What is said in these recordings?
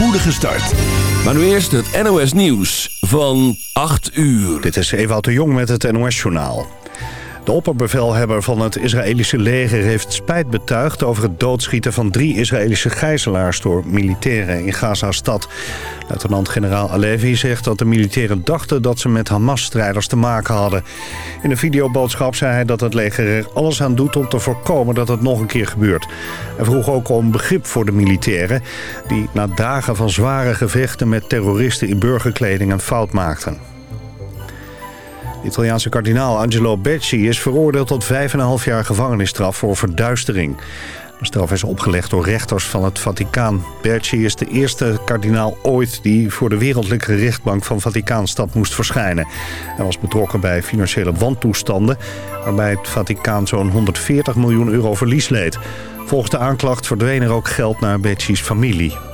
spoedige start. Maar nu eerst het NOS Nieuws van 8 uur. Dit is Ewout de Jong met het NOS-journaal. De opperbevelhebber van het Israëlische leger heeft spijt betuigd... over het doodschieten van drie Israëlische gijzelaars door militairen in Gaza-stad. Luitenant-generaal Alevi zegt dat de militairen dachten dat ze met Hamas-strijders te maken hadden. In een videoboodschap zei hij dat het leger er alles aan doet om te voorkomen dat het nog een keer gebeurt. Hij vroeg ook om begrip voor de militairen... die na dagen van zware gevechten met terroristen in burgerkleding een fout maakten. De Italiaanse kardinaal Angelo Becci is veroordeeld tot 5,5 jaar gevangenisstraf voor verduistering. De straf is opgelegd door rechters van het Vaticaan. Becci is de eerste kardinaal ooit die voor de wereldlijke rechtbank van Vaticaanstad moest verschijnen. Hij was betrokken bij financiële wantoestanden waarbij het Vaticaan zo'n 140 miljoen euro verlies leed. Volgens de aanklacht verdween er ook geld naar Becci's familie.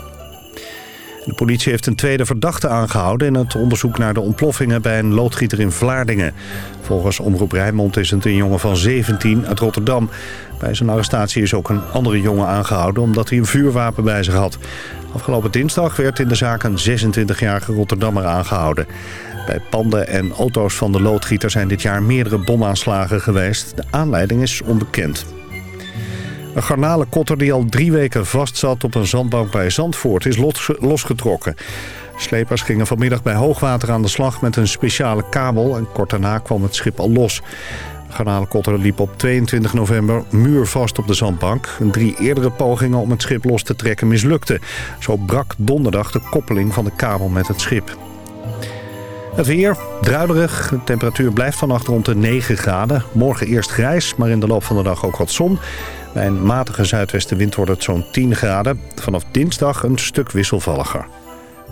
De politie heeft een tweede verdachte aangehouden... in het onderzoek naar de ontploffingen bij een loodgieter in Vlaardingen. Volgens Omroep Rijnmond is het een jongen van 17 uit Rotterdam. Bij zijn arrestatie is ook een andere jongen aangehouden... omdat hij een vuurwapen bij zich had. Afgelopen dinsdag werd in de zaak een 26-jarige Rotterdammer aangehouden. Bij panden en auto's van de loodgieter zijn dit jaar meerdere bomaanslagen geweest. De aanleiding is onbekend. Een garnalenkotter die al drie weken vastzat op een zandbank bij Zandvoort is losgetrokken. Slepers gingen vanmiddag bij hoogwater aan de slag met een speciale kabel... en kort daarna kwam het schip al los. De garnalenkotter liep op 22 november muurvast op de zandbank. Drie eerdere pogingen om het schip los te trekken mislukten. Zo brak donderdag de koppeling van de kabel met het schip. Het weer, druilerig. De temperatuur blijft vannacht rond de 9 graden. Morgen eerst grijs, maar in de loop van de dag ook wat zon. Bij een matige zuidwestenwind wordt het zo'n 10 graden. Vanaf dinsdag een stuk wisselvalliger.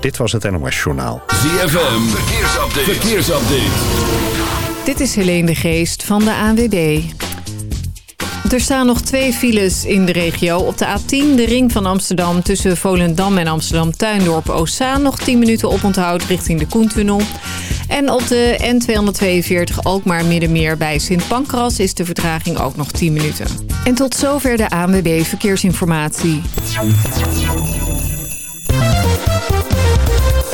Dit was het NOS Journaal. ZFM, verkeersupdate. verkeersupdate. Dit is Helene de Geest van de ANWB. Er staan nog twee files in de regio. Op de A10, de ring van Amsterdam tussen Volendam en Amsterdam-Tuindorp-Ossaan... nog 10 minuten oponthoud richting de Koentunnel. En op de N242 Alkmaar-Middenmeer bij Sint Pancras... is de vertraging ook nog 10 minuten. En tot zover de ANWB Verkeersinformatie.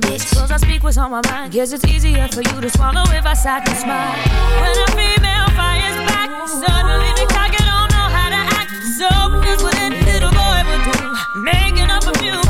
bitch. Cause I speak what's on my mind. Guess it's easier for you to swallow if I sat and smile. When a female fires back, suddenly the cocky don't know how to act. So here's what a little boy would do. Making up a few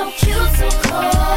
so cute, so cold.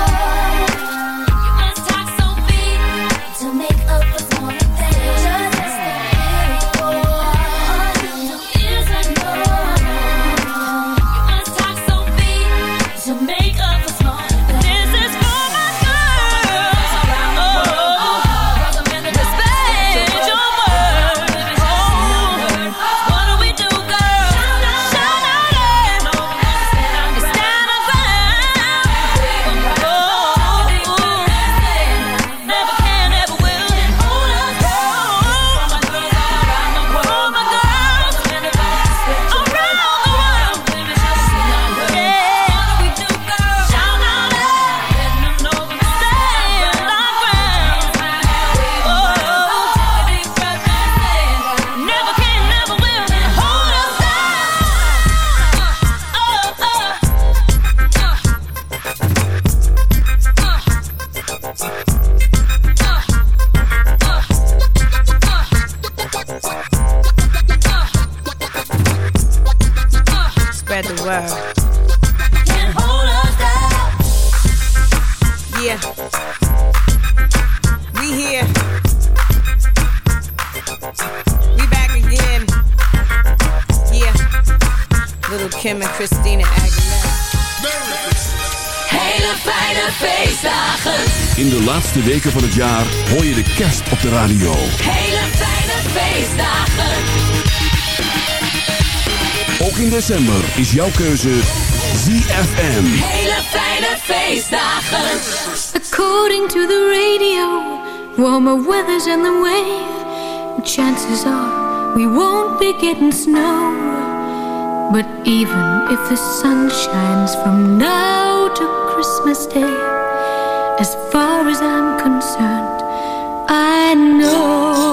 Laatste weken van het jaar hoor je de kerst op de radio. Hele fijne feestdagen. Ook in december is jouw keuze ZFM. Hele fijne feestdagen. According to the radio, warmer weather's in the way. Chances are we won't be getting snow. But even if the sun shines from now to Christmas Day. As far as I'm concerned, I know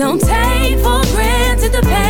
Don't take for granted the passions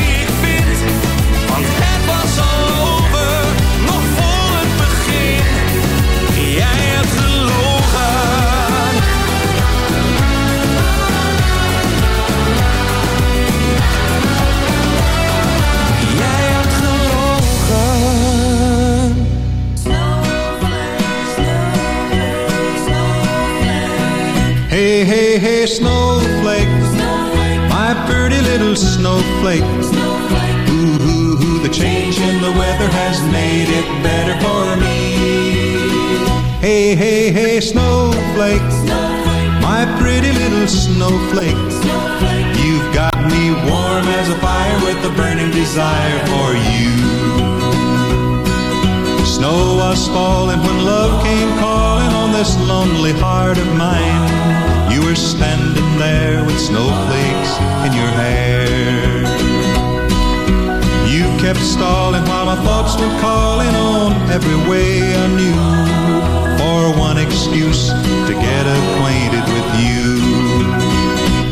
snowflake. Ooh, ooh, ooh, the change in the weather has made it better for me. Hey, hey, hey, snowflake. My pretty little snowflake. You've got me warm as a fire with a burning desire for you. Snow was falling when love came calling on this lonely heart of mine. You were standing there with snowflakes in your hair. You kept stalling while my thoughts were calling on every way I knew for one excuse to get acquainted with you.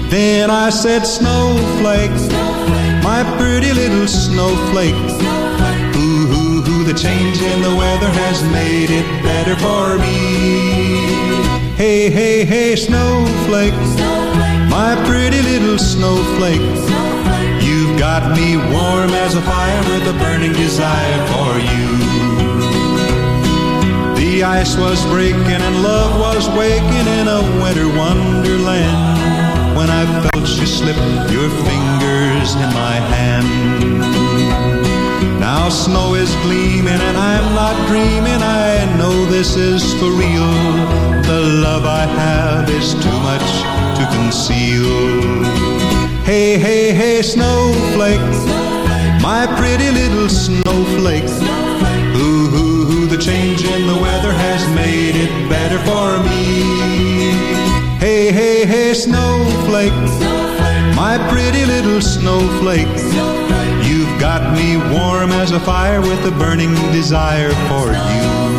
Then I said, Snowflake, my pretty little snowflake. Ooh, the change in the weather has made it better for me. Hey, hey, hey, snowflake, my pretty little snowflake. You've got me warm as a fire with a burning desire for you. The ice was breaking and love was waking in a winter wonderland when I felt you slip your fingers in my hand. Now snow is gleaming and I'm not dreaming. I know this is for real. The love I have is too much to conceal. Hey, hey, hey, snowflake, my pretty little snowflake. Ooh, ooh, ooh, the change in the weather has made it better for me. Hey, hey, hey, snowflake, my pretty little snowflake. You've got me warm as a fire with a burning desire for you.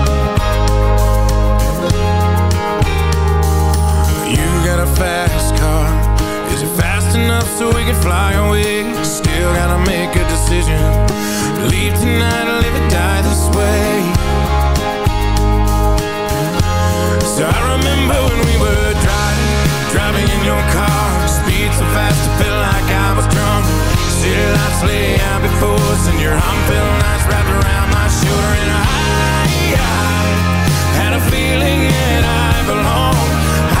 A fast car. Is it fast enough so we can fly away? Still gotta make a decision. Leave tonight or live or die this way. So I remember when we were driving, driving in your car. Speed so fast it felt like I was drunk. City lights lay out before us, and your arm felt nice wrapped around my shoulder. And I, I had a feeling that I belonged.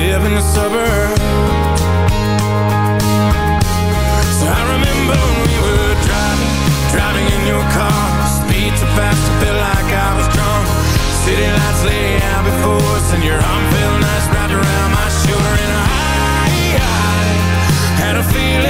live in the suburbs. So I remember when we were driving, driving in your car. Speed so fast, I felt like I was drunk. City lights lay out before us, and your arm felt nice wrapped around my shoulder. And I, I had a feeling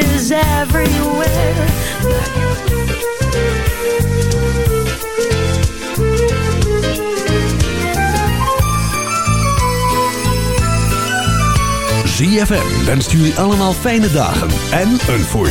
Faces everywhere. ZFM wenst jullie allemaal fijne dagen en een voorspoedig